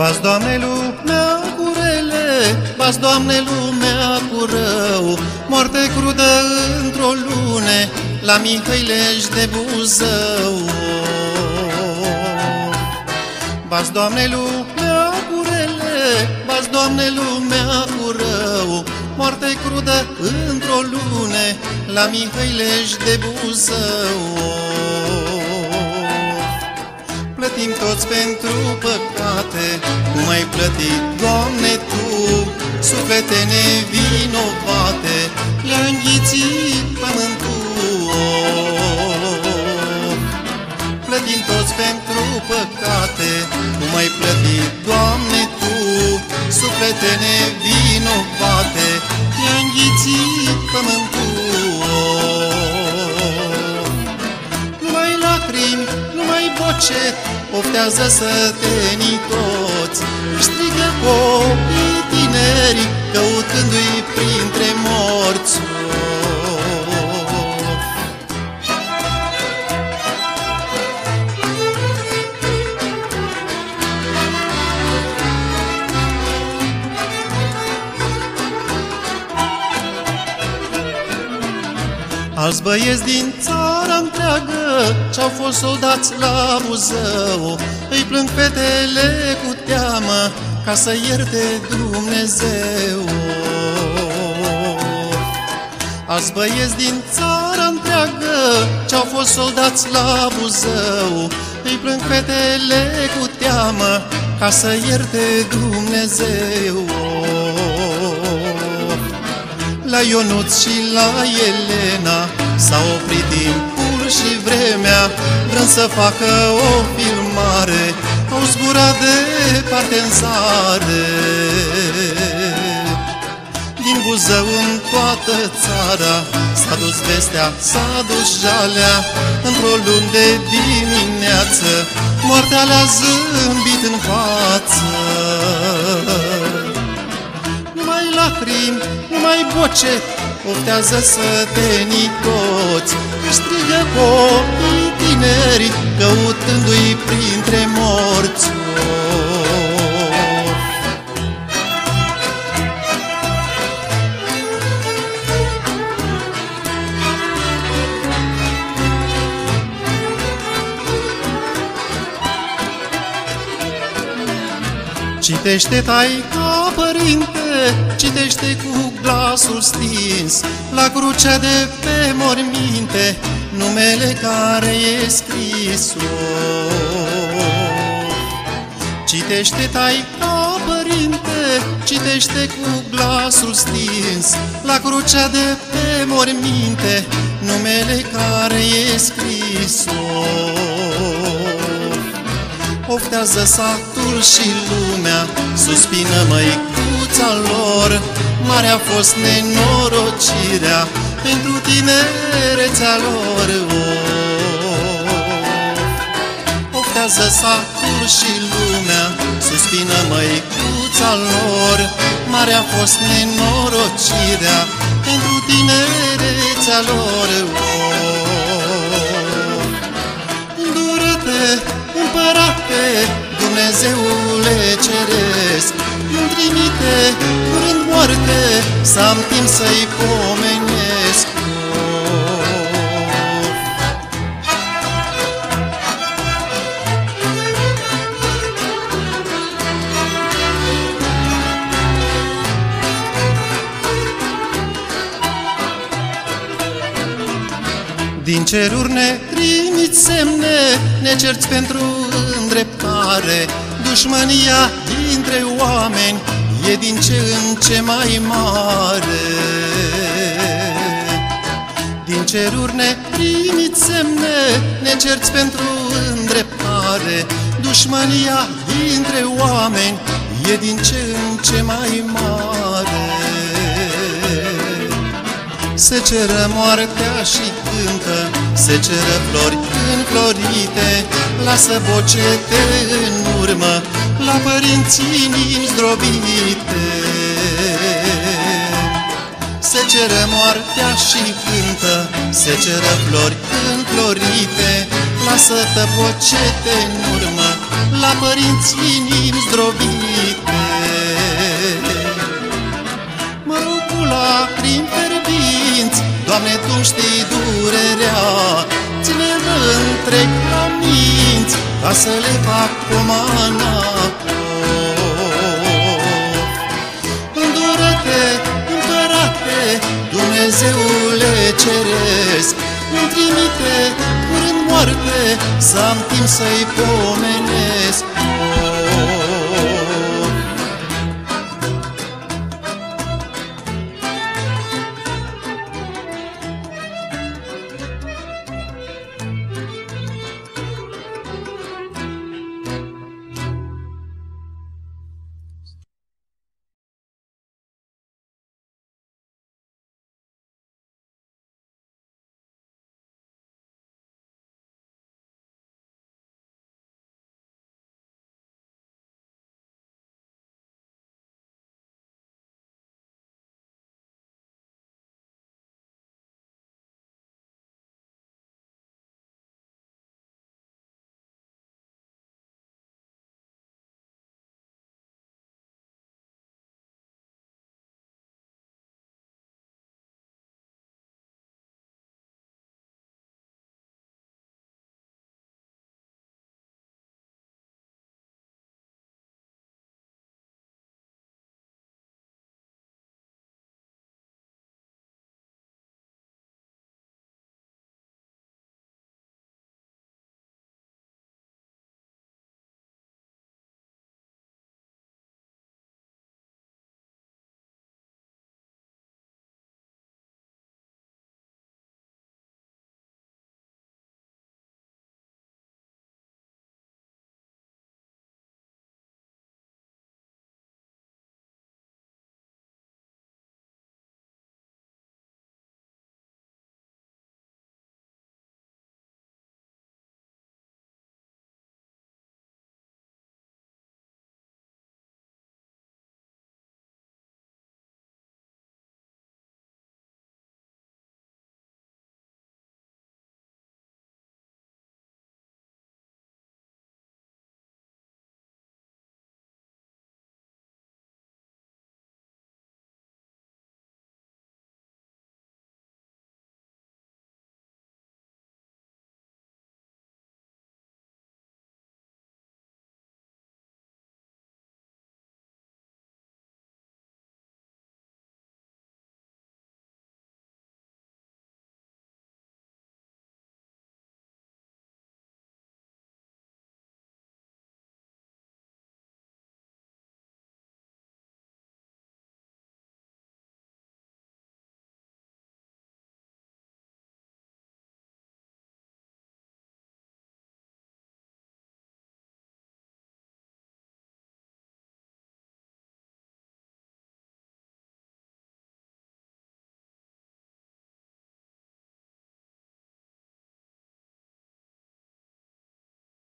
Bați, Doamne, lumea cu rele, Bați, Doamne, lumea cu rău, Moarte crudă într-o lune, La Mihăilești de Buzău. Bați, Doamne, lumea cu rele, Bați, Doamne, lumea cu rău, Moarte crudă într-o lune, La Mihăilești de Buzău plătim toți pentru păcate, cum ai plătit, Doamne, Tu, suflete nevinovate, le-a înghițit pământul. Plătim toți pentru păcate, cum ai plătit, Doamne, Tu, suflete nevinovate, le-a înghițit numai bocet, Oftează sătenii toți, Strigă copii tineri, Căutându-i printre morți. Alți băieți din țara întreagă Ce-au fost soldați la Buzău. Îi plâng fetele cu teamă Ca să ierte Dumnezeu. Alți băieți din țara întreagă Ce-au fost soldați la Buzău. Îi plâng fetele cu teamă Ca să ierte Dumnezeu. La Ionuț și la Elena S-a oprit timpul și vremea Vrând să facă o filmare Au zburat departe în sare. Din Buzău în toată țara S-a dus vestea, s-a dus jalea Într-o luni de dimineață Moartea le-a zâmbit în față. numai lacrimi, numai bocet, oftează sătenii toți. Își strigă copii tineri, căutându-i printre morți. Citește taica, părinte, citește cu glasul stins, La crucea de pe morminte, numele care e scris. Citește taica, părinte, citește cu glasul stins, La crucea de pe morminte, numele care e scris. Oftează satul și lumea, suspină măicuța lor, Mare a fost nenorocirea pentru tinerețea lor. Oftează satul și lumea, suspină măicuța lor, Mare a fost nenorocirea pentru tinerețea lor. Dură-te, Nu-mi trimite curând moarte, Să am timp să-i pomenesc. Din ceruri ne trimiți semne, ne cerți pentru îndreptare. Dușmânia dintre oameni e din ce în ce mai mare. Din ceruri ne trimiți semne, ne cerți pentru îndreptare. Dușmânia dintre oameni e din ce în ce mai mare. Se ceră moartea și cântă, se ceră flori înflorite, lasă bocete în urmă, la părinții inimi zdrobite. Se ceră moartea și cântă, se ceră flori înflorite, lasă bocete în urmă, la părinții inimi zdrobite. Doamne, Tu știi durerea, ține-l întreg la minți, ca să le fac comana Îndură-te, împărate, Dumnezeule ceresc, îmi trimite curând moarte, să am timp să-i pomenesc.